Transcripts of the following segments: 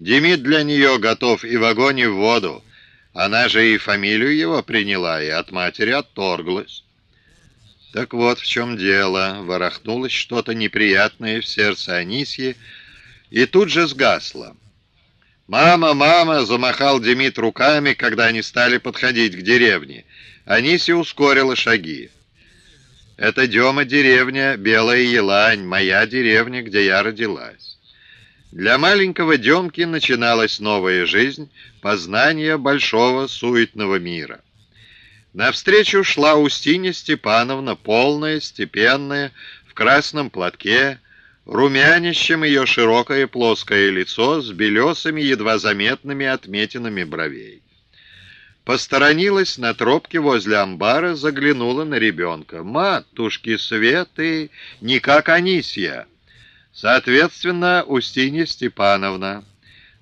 Демид для нее готов и в огонь, и в воду. Она же и фамилию его приняла, и от матери отторглась. Так вот в чем дело. Ворохнулось что-то неприятное в сердце Анисьи, и тут же сгасло. «Мама, мама!» — замахал Демид руками, когда они стали подходить к деревне. Анисия ускорила шаги. «Это Дема деревня, Белая Елань, моя деревня, где я родилась». Для маленького Демки начиналась новая жизнь, познание большого суетного мира. Навстречу шла Устинья Степановна, полная, степенная, в красном платке, румянищем ее широкое плоское лицо с белесыми, едва заметными отметинами бровей. Посторонилась на тропке возле амбара, заглянула на ребенка. «Матушки Светы, не как Анисья!» Соответственно, Устинья Степановна.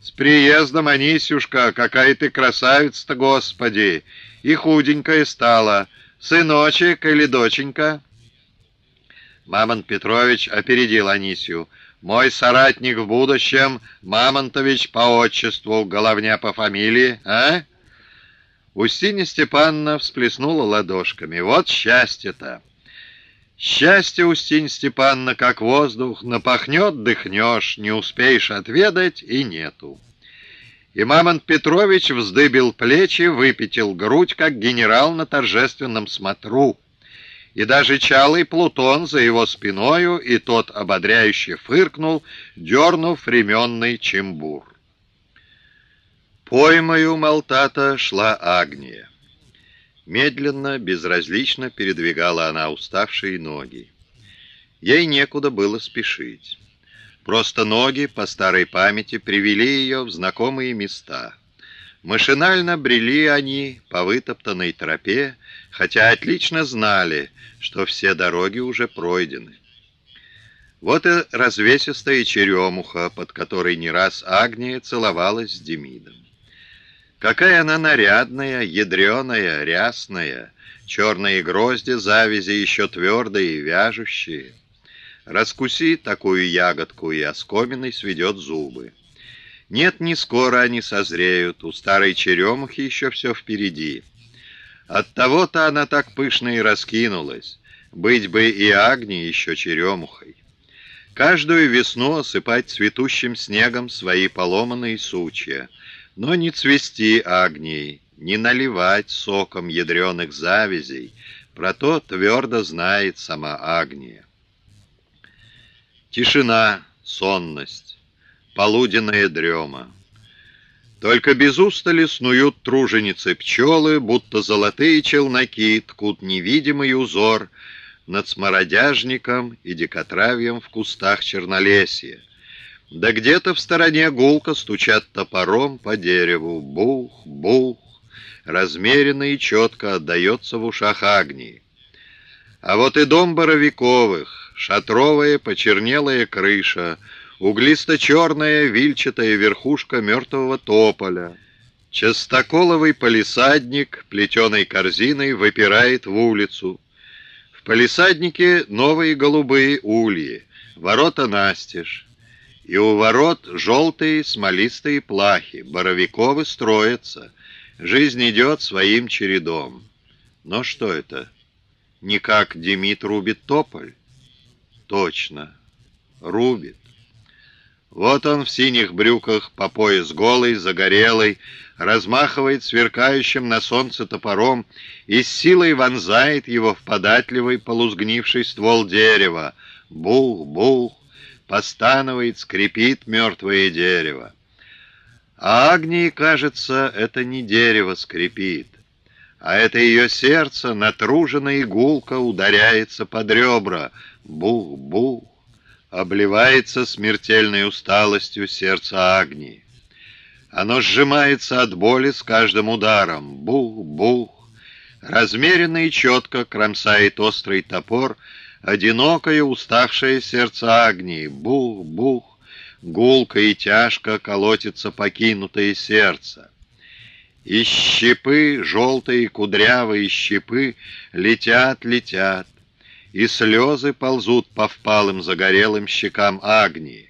С приездом, Анисюшка, какая ты красавица-то, Господи! И худенькая стала. Сыночек или доченька? Мамонт Петрович опередил Анисью. Мой соратник в будущем, Мамонтович по отчеству, Головня по фамилии, а? Устинья Степановна всплеснула ладошками. Вот счастье-то! Счастье, Устинь Степановна, как воздух, напахнет, дыхнешь, не успеешь отведать и нету. И Мамонт Петрович вздыбил плечи, выпятил грудь, как генерал на торжественном смотру. И даже чалый Плутон за его спиною, и тот ободряюще фыркнул, дернув ременный чембур. Поймою Малтата шла Агния. Медленно, безразлично передвигала она уставшие ноги. Ей некуда было спешить. Просто ноги по старой памяти привели ее в знакомые места. Машинально брели они по вытоптанной тропе, хотя отлично знали, что все дороги уже пройдены. Вот и развесистая черемуха, под которой не раз Агния целовалась с Демидом. Какая она нарядная, ядреная, рясная, черные грозди завязи еще твердые и вяжущие. Раскуси такую ягодку, и оскоменной сведет зубы. Нет, не скоро они созреют, у старой черемухи еще все впереди. Оттого-то она так пышно и раскинулась, быть бы и Агни еще черемухой. Каждую весну осыпать цветущим снегом свои поломанные сучья — но не цвести агнией, не наливать соком ядреных завязей, про то твердо знает сама Агния. Тишина, сонность, полуденная дрема. Только без устали снуют труженицы пчелы, будто золотые челноки ткут невидимый узор над смородяжником и дикотравьем в кустах чернолесья. Да где-то в стороне гулко стучат топором по дереву. Бух, бух, размеренно и четко отдается в ушах Агнии. А вот и дом Боровиковых, шатровая почернелая крыша, углисто-черная вильчатая верхушка мертвого тополя. Частоколовый полисадник плетеной корзиной выпирает в улицу. В полисаднике новые голубые ульи, ворота настежь и у ворот желтые смолистые плахи, боровиковы строятся, жизнь идет своим чередом. Но что это? Не как Демид рубит тополь? Точно, рубит. Вот он в синих брюках, по пояс голый, загорелый, размахивает сверкающим на солнце топором и с силой вонзает его в податливый полузгнивший ствол дерева. Бух-бух, постанывает, скрипит мертвое дерево. А Агнии, кажется, это не дерево скрипит, а это ее сердце, натруженная игулка, ударяется под ребра. Бух-бух, обливается смертельной усталостью сердце Агнии. Оно сжимается от боли с каждым ударом. Бух-бух, размеренно и четко кромсает острый топор, Одинокое уставшее сердце Агнии, бух-бух, гулко и тяжко колотится покинутое сердце. И щепы, желтые кудрявые щепы, летят, летят, и слезы ползут по впалым загорелым щекам Агнии.